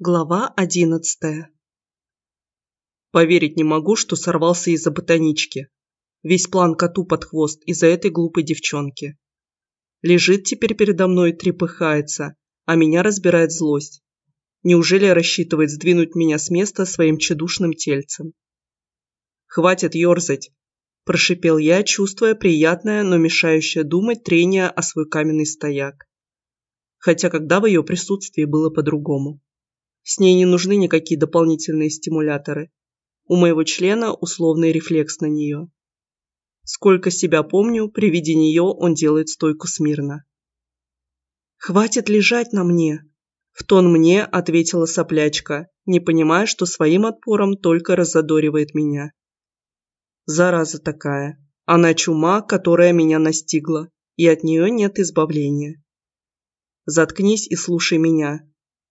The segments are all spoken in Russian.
Глава одиннадцатая Поверить не могу, что сорвался из-за ботанички. Весь план коту под хвост из-за этой глупой девчонки. Лежит теперь передо мной, трепыхается, а меня разбирает злость. Неужели рассчитывает сдвинуть меня с места своим чудушным тельцем? «Хватит ерзать!» – прошипел я, чувствуя приятное, но мешающее думать трение о свой каменный стояк. Хотя когда в ее присутствии было по-другому. С ней не нужны никакие дополнительные стимуляторы. У моего члена условный рефлекс на нее. Сколько себя помню, при виде нее он делает стойку смирно. «Хватит лежать на мне!» В тон мне ответила соплячка, не понимая, что своим отпором только разодоривает меня. Зараза такая. Она чума, которая меня настигла, и от нее нет избавления. Заткнись и слушай меня.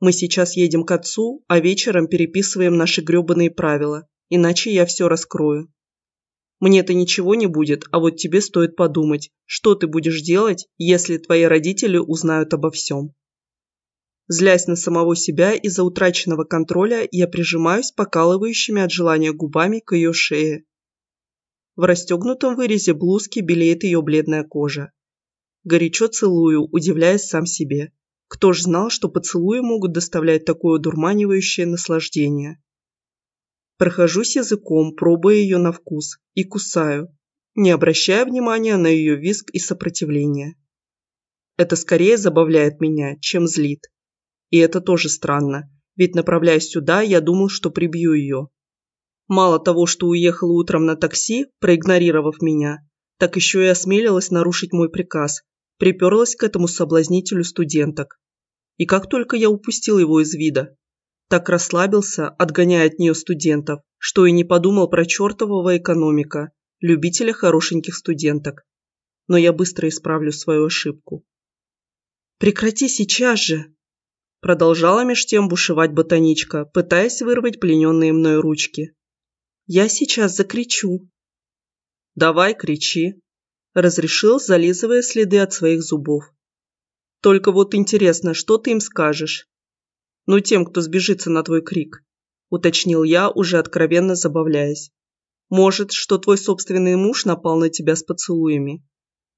Мы сейчас едем к отцу, а вечером переписываем наши гребаные правила, иначе я все раскрою. Мне-то ничего не будет, а вот тебе стоит подумать, что ты будешь делать, если твои родители узнают обо всем. Злясь на самого себя из-за утраченного контроля, я прижимаюсь покалывающими от желания губами к ее шее. В расстегнутом вырезе блузки белеет ее бледная кожа. Горячо целую, удивляясь сам себе. Кто ж знал, что поцелуи могут доставлять такое дурманивающее наслаждение? Прохожусь языком, пробуя ее на вкус, и кусаю, не обращая внимания на ее визг и сопротивление. Это скорее забавляет меня, чем злит. И это тоже странно, ведь направляясь сюда, я думал, что прибью ее. Мало того, что уехала утром на такси, проигнорировав меня, так еще и осмелилась нарушить мой приказ, приперлась к этому соблазнителю студенток. И как только я упустил его из вида, так расслабился, отгоняя от нее студентов, что и не подумал про чертового экономика, любителя хорошеньких студенток. Но я быстро исправлю свою ошибку. «Прекрати сейчас же!» Продолжала меж тем бушевать ботаничка, пытаясь вырвать плененные мной ручки. «Я сейчас закричу!» «Давай, кричи!» Разрешил, зализывая следы от своих зубов. Только вот интересно, что ты им скажешь? Ну, тем, кто сбежится на твой крик, уточнил я, уже откровенно забавляясь. Может, что твой собственный муж напал на тебя с поцелуями?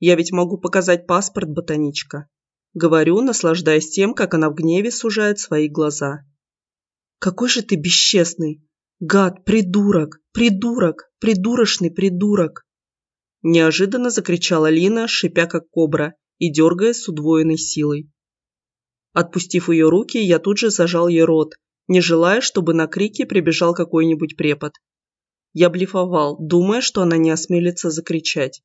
Я ведь могу показать паспорт, ботаничка. Говорю, наслаждаясь тем, как она в гневе сужает свои глаза. Какой же ты бесчестный! Гад, придурок, придурок, придурочный придурок! Неожиданно закричала Лина, шипя как кобра и дергая с удвоенной силой. Отпустив ее руки, я тут же зажал ей рот, не желая, чтобы на крики прибежал какой-нибудь препод. Я блефовал, думая, что она не осмелится закричать.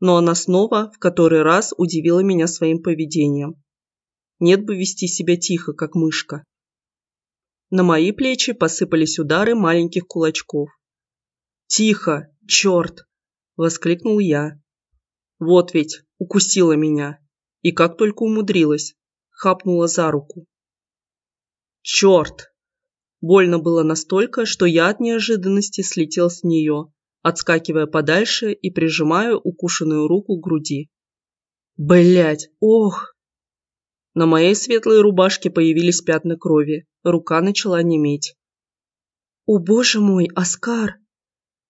Но она снова, в который раз, удивила меня своим поведением. Нет бы вести себя тихо, как мышка. На мои плечи посыпались удары маленьких кулачков. «Тихо! Черт!» – воскликнул я. Вот ведь, укусила меня. И как только умудрилась, хапнула за руку. Черт! Больно было настолько, что я от неожиданности слетел с нее, отскакивая подальше и прижимая укушенную руку к груди. Блять, ох! На моей светлой рубашке появились пятна крови, рука начала неметь. «О, боже мой, Оскар!»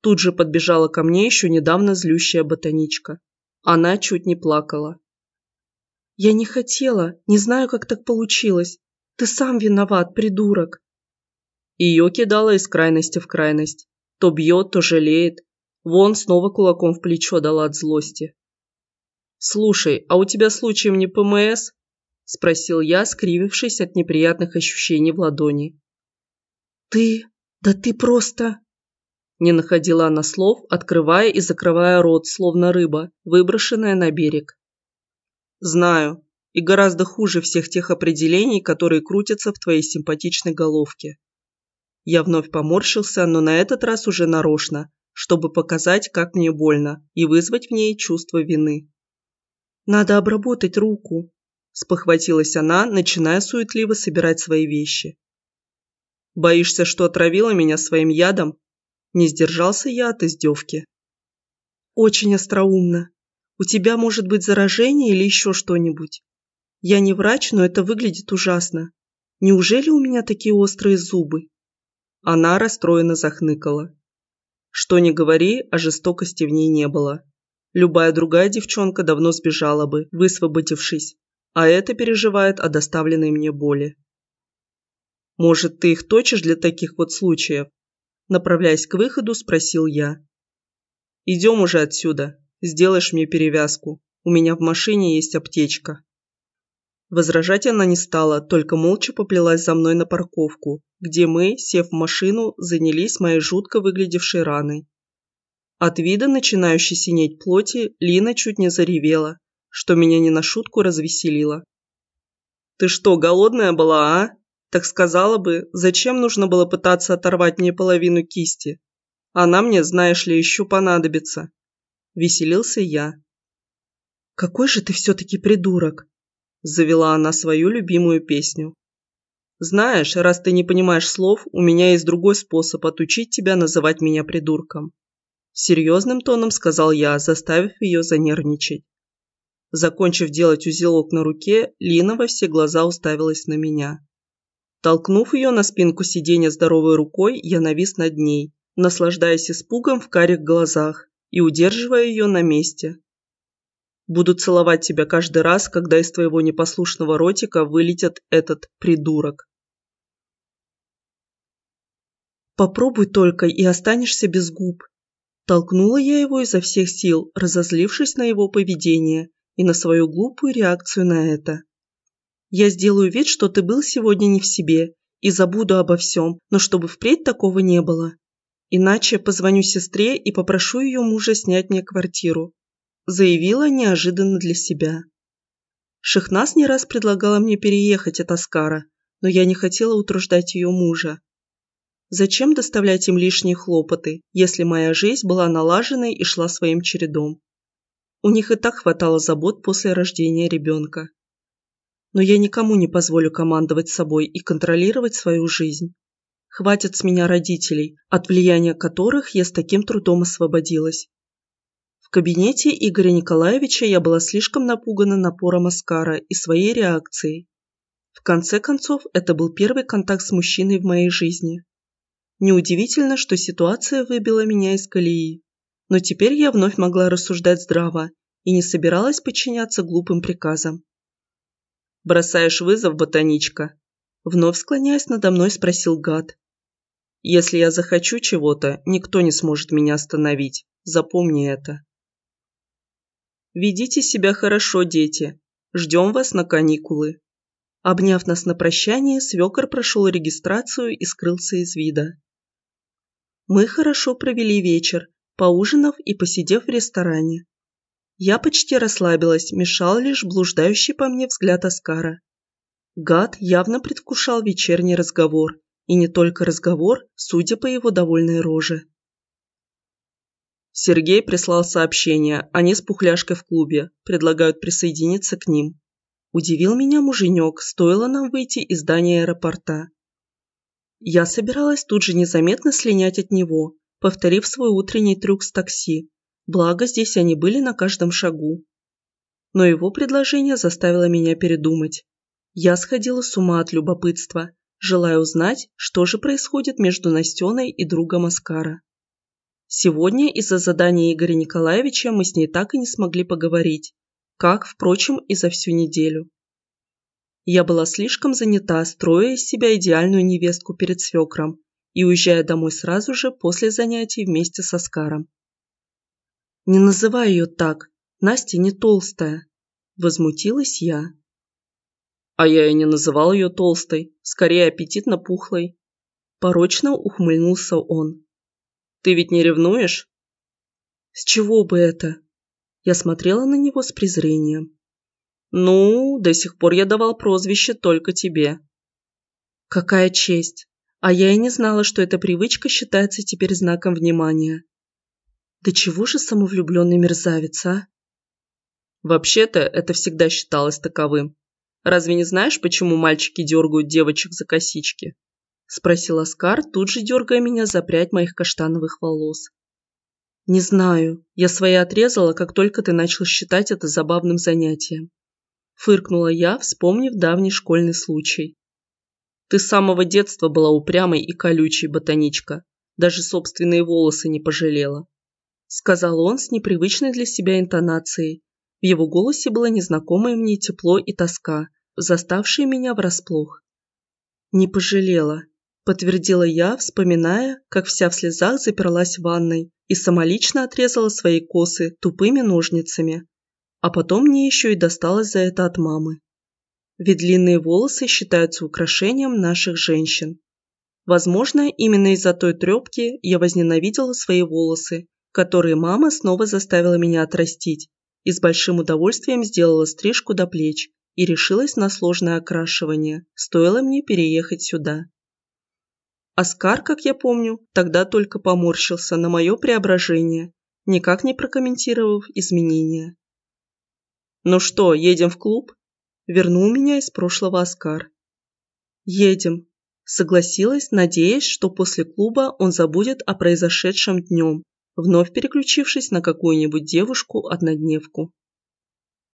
Тут же подбежала ко мне еще недавно злющая ботаничка. Она чуть не плакала. «Я не хотела, не знаю, как так получилось. Ты сам виноват, придурок!» Ее кидала из крайности в крайность. То бьет, то жалеет. Вон снова кулаком в плечо дала от злости. «Слушай, а у тебя случаем не ПМС?» – спросил я, скривившись от неприятных ощущений в ладони. «Ты... да ты просто...» Не находила она слов, открывая и закрывая рот, словно рыба, выброшенная на берег. «Знаю. И гораздо хуже всех тех определений, которые крутятся в твоей симпатичной головке». Я вновь поморщился, но на этот раз уже нарочно, чтобы показать, как мне больно, и вызвать в ней чувство вины. «Надо обработать руку», – спохватилась она, начиная суетливо собирать свои вещи. «Боишься, что отравила меня своим ядом?» Не сдержался я от издевки. Очень остроумно. У тебя может быть заражение или еще что-нибудь. Я не врач, но это выглядит ужасно. Неужели у меня такие острые зубы? Она расстроенно захныкала. Что ни говори, а жестокости в ней не было. Любая другая девчонка давно сбежала бы, высвободившись, а эта переживает о доставленной мне боли. Может, ты их точишь для таких вот случаев? Направляясь к выходу, спросил я. Идем уже отсюда. Сделаешь мне перевязку. У меня в машине есть аптечка. Возражать она не стала, только молча поплелась за мной на парковку, где мы, сев в машину, занялись моей жутко выглядевшей раной. От вида начинающей синеть плоти Лина чуть не заревела, что меня не на шутку развеселило. «Ты что, голодная была, а? Так сказала бы, зачем нужно было пытаться оторвать мне половину кисти? Она мне, знаешь ли, еще понадобится». Веселился я. «Какой же ты все-таки придурок!» Завела она свою любимую песню. «Знаешь, раз ты не понимаешь слов, у меня есть другой способ отучить тебя называть меня придурком». Серьезным тоном сказал я, заставив ее занервничать. Закончив делать узелок на руке, Лина во все глаза уставилась на меня. Толкнув ее на спинку сиденья здоровой рукой, я навис над ней, наслаждаясь испугом в карих глазах и удерживая ее на месте. Буду целовать тебя каждый раз, когда из твоего непослушного ротика вылетит этот придурок. Попробуй только и останешься без губ. Толкнула я его изо всех сил, разозлившись на его поведение и на свою глупую реакцию на это. Я сделаю вид, что ты был сегодня не в себе, и забуду обо всем, но чтобы впредь такого не было. Иначе позвоню сестре и попрошу ее мужа снять мне квартиру. Заявила неожиданно для себя. Шехнас не раз предлагала мне переехать от Аскара, но я не хотела утруждать ее мужа. Зачем доставлять им лишние хлопоты, если моя жизнь была налаженной и шла своим чередом? У них и так хватало забот после рождения ребенка но я никому не позволю командовать собой и контролировать свою жизнь. Хватит с меня родителей, от влияния которых я с таким трудом освободилась. В кабинете Игоря Николаевича я была слишком напугана напором Аскара и своей реакцией. В конце концов, это был первый контакт с мужчиной в моей жизни. Неудивительно, что ситуация выбила меня из колеи. Но теперь я вновь могла рассуждать здраво и не собиралась подчиняться глупым приказам. Бросаешь вызов, ботаничка?» Вновь склоняясь надо мной, спросил гад. «Если я захочу чего-то, никто не сможет меня остановить. Запомни это». «Ведите себя хорошо, дети. Ждем вас на каникулы». Обняв нас на прощание, свекор прошел регистрацию и скрылся из вида. Мы хорошо провели вечер, поужинав и посидев в ресторане. Я почти расслабилась, мешал лишь блуждающий по мне взгляд Оскара. Гад явно предвкушал вечерний разговор, и не только разговор, судя по его довольной роже. Сергей прислал сообщение, они с Пухляшкой в клубе, предлагают присоединиться к ним. Удивил меня муженек, стоило нам выйти из здания аэропорта. Я собиралась тут же незаметно слинять от него, повторив свой утренний трюк с такси, Благо, здесь они были на каждом шагу. Но его предложение заставило меня передумать. Я сходила с ума от любопытства, желая узнать, что же происходит между Настеной и другом Оскара. Сегодня из-за задания Игоря Николаевича мы с ней так и не смогли поговорить, как, впрочем, и за всю неделю. Я была слишком занята, строя из себя идеальную невестку перед свекром и уезжая домой сразу же после занятий вместе с Оскаром. «Не называй ее так. Настя не толстая», – возмутилась я. А я и не называл ее толстой, скорее аппетитно пухлой. Порочно ухмыльнулся он. «Ты ведь не ревнуешь?» «С чего бы это?» Я смотрела на него с презрением. «Ну, до сих пор я давал прозвище только тебе». «Какая честь! А я и не знала, что эта привычка считается теперь знаком внимания. Да чего же самовлюбленный мерзавец, а? Вообще-то это всегда считалось таковым. Разве не знаешь, почему мальчики дергают девочек за косички? Спросил Оскар, тут же дергая меня за прядь моих каштановых волос. Не знаю, я свои отрезала, как только ты начал считать это забавным занятием. Фыркнула я, вспомнив давний школьный случай. Ты с самого детства была упрямой и колючей, ботаничка. Даже собственные волосы не пожалела. Сказал он с непривычной для себя интонацией. В его голосе было незнакомое мне тепло и тоска, заставшие меня врасплох. «Не пожалела», – подтвердила я, вспоминая, как вся в слезах заперлась в ванной и самолично отрезала свои косы тупыми ножницами. А потом мне еще и досталось за это от мамы. Ведь длинные волосы считаются украшением наших женщин. Возможно, именно из-за той трепки я возненавидела свои волосы, которые мама снова заставила меня отрастить, и с большим удовольствием сделала стрижку до плеч и решилась на сложное окрашивание, стоило мне переехать сюда. Оскар, как я помню, тогда только поморщился на мое преображение, никак не прокомментировав изменения. «Ну что, едем в клуб?» Вернул меня из прошлого Оскар. «Едем», – согласилась, надеясь, что после клуба он забудет о произошедшем днем, вновь переключившись на какую-нибудь девушку-однодневку.